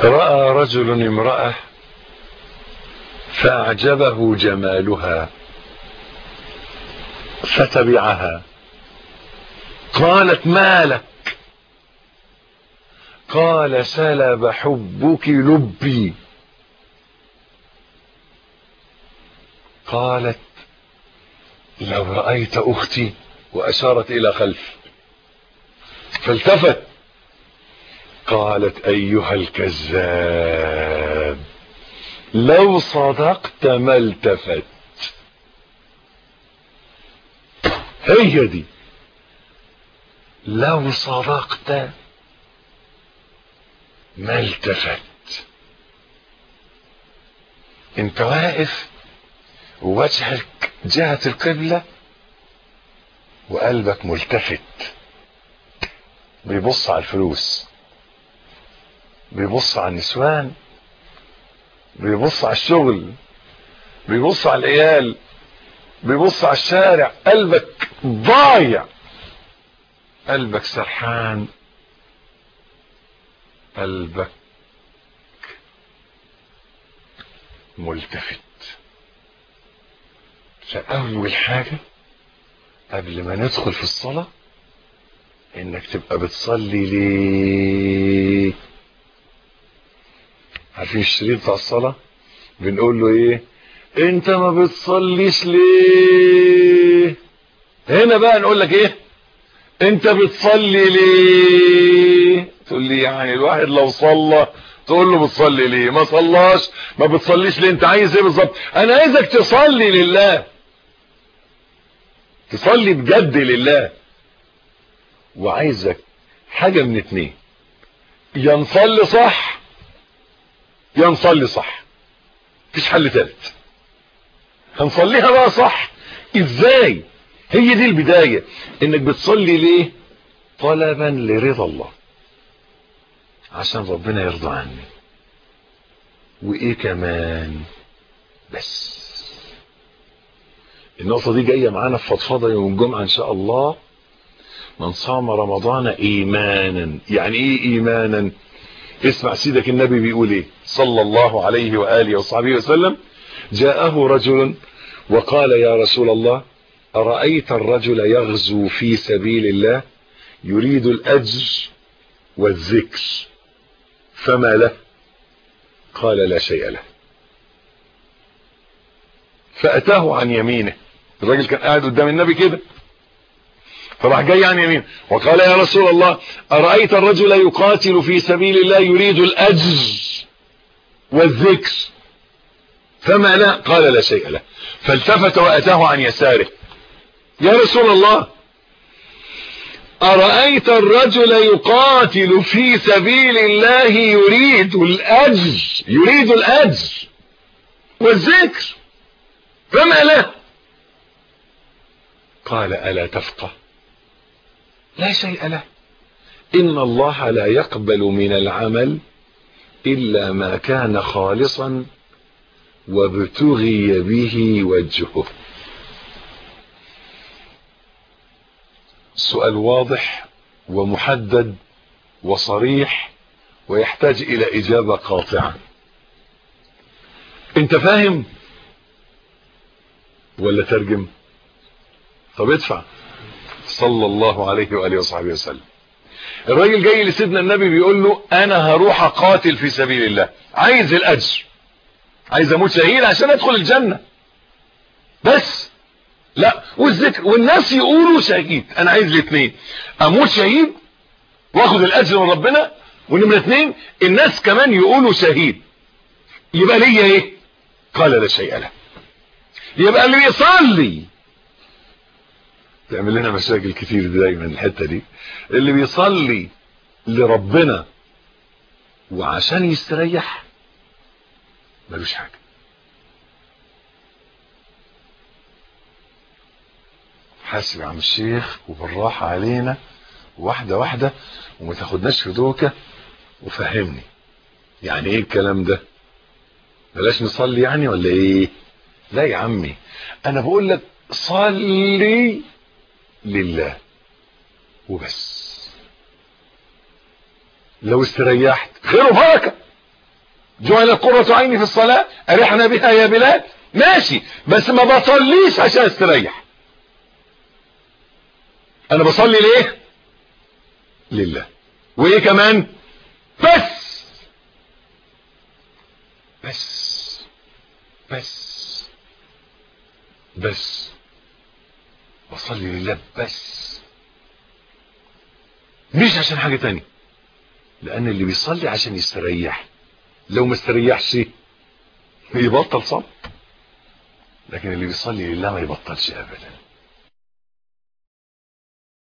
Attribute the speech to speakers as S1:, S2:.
S1: رأى رجل امرأة فأعجبه جمالها فتبعها. قالت ما لك؟ قال سلب حبك لبي. قالت لو رأيت أختي وأشارت إلى خلف. فالتفت قالت أيها الكذاب لو صدقت ما التفت. هي دي. لو صدقت ما التفت. انت واقف ووجهك جهة القبلة وقلبك ملتفت. بيبص على الفلوس. بيبص على النسوان بيبص على الشغل بيبص على العيال بيبص على الشارع قلبك ضايع قلبك سرحان قلبك ملتفت. فأول حاجة قبل ما ندخل في الصلاة إنك تبقى بتصلي ليه؟ عارفين الشريط بتاع الصلاة؟ بنقول له إيه؟ أنت ما بتصليش ليه؟ هنا بقى نقول لك إيه؟ أنت بتصلي ليه؟ تقول لي يعني الواحد لو صلى تقول له بتصلي ليه؟ ما صلاش ما بتصليش ليه؟ أنت عايز إيه بالظبط؟ أنا عايزك تصلي لله. تصلي بجد لله. وعايزك حاجة من اتنين. يا نصلي صح يا نصلي صح. مفيش حل تالت. هنصليها بقى صح؟ إزاي؟ هي دي البداية. إنك بتصلي ليه؟ طلبا لرضا الله. عشان ربنا يرضى عني. وإيه كمان؟ بس. النقطة دي جاية معانا في فضفضة يوم الجمعة إن شاء الله. من صام رمضان ايمانا. يعني إيه ايمانا؟ اسمع سيدك النبي بيقول إيه؟ صلى الله عليه وآله وصحبه وسلم جاءه رجل وقال يا رسول الله أرأيت الرجل يغزو في سبيل الله؟ يريد الأجر والذكر فما له؟ قال لا شيء له. فأتاه عن يمينه. الراجل كان قاعد قدام النبي كده. فراح جاي عن يمين وقال يا رسول الله أرأيت الرجل يقاتل في سبيل الله يريد الأجر والذكر؟ فما لا؟ قال لا شيء له. فالتفت وأتاه عن يساره. يا رسول الله أرأيت الرجل يقاتل في سبيل الله يريد الأجر يريد الأجر والذكر. فما له قال ألا تفقه؟ لا شيء له. إن الله لا يقبل من العمل إلا ما كان خالصا وابتغي به وجهه. سؤال واضح ومحدد وصريح ويحتاج إلى إجابة قاطعة. أنت فاهم ولا ترجم؟ طب ادفع. صلى الله عليه وآله وصحبه وسلم الراجل جاي لسيدنا النبي بيقول له أنا هروح اقاتل في سبيل الله عايز الاجر عايز أموت شهيد عشان ادخل الجنة بس لا والذكر والناس يقولوا شهيد أنا عايز الاثنين أموت شهيد واخد الاجر من ربنا ونمرة اثنين الناس كمان يقولوا شهيد يبقى ليا إيه قال لا شيء له يبقى اللي بيصلي تعمل لنا مشاكل كتير دايما الحتة دي. اللي بيصلي لربنا وعشان يستريح ملوش حاجة. حاسب يا عم الشيخ وبالراحة علينا واحدة واحدة وما تاخدناش في دوكة وفهمني. يعني إيه الكلام ده؟ بلاش نصلي يعني ولا إيه؟ لا يا عمي أنا بقول لك صلي لله. وبس. لو استريحت. خير وبركة. جعل قرة عيني في الصلاة. أرحنا بها يا بلال. ماشي. بس ما بصليش عشان استريح. أنا بصلي ليه؟ لله. وإيه كمان؟ بس. بس. بس. بس. بصلي لله بس. مش عشان حاجة تانية لأن اللي بيصلي عشان يستريح. لو ما استريحش يبطل صلاة لكن اللي بيصلي لله ما يبطلش ابدا.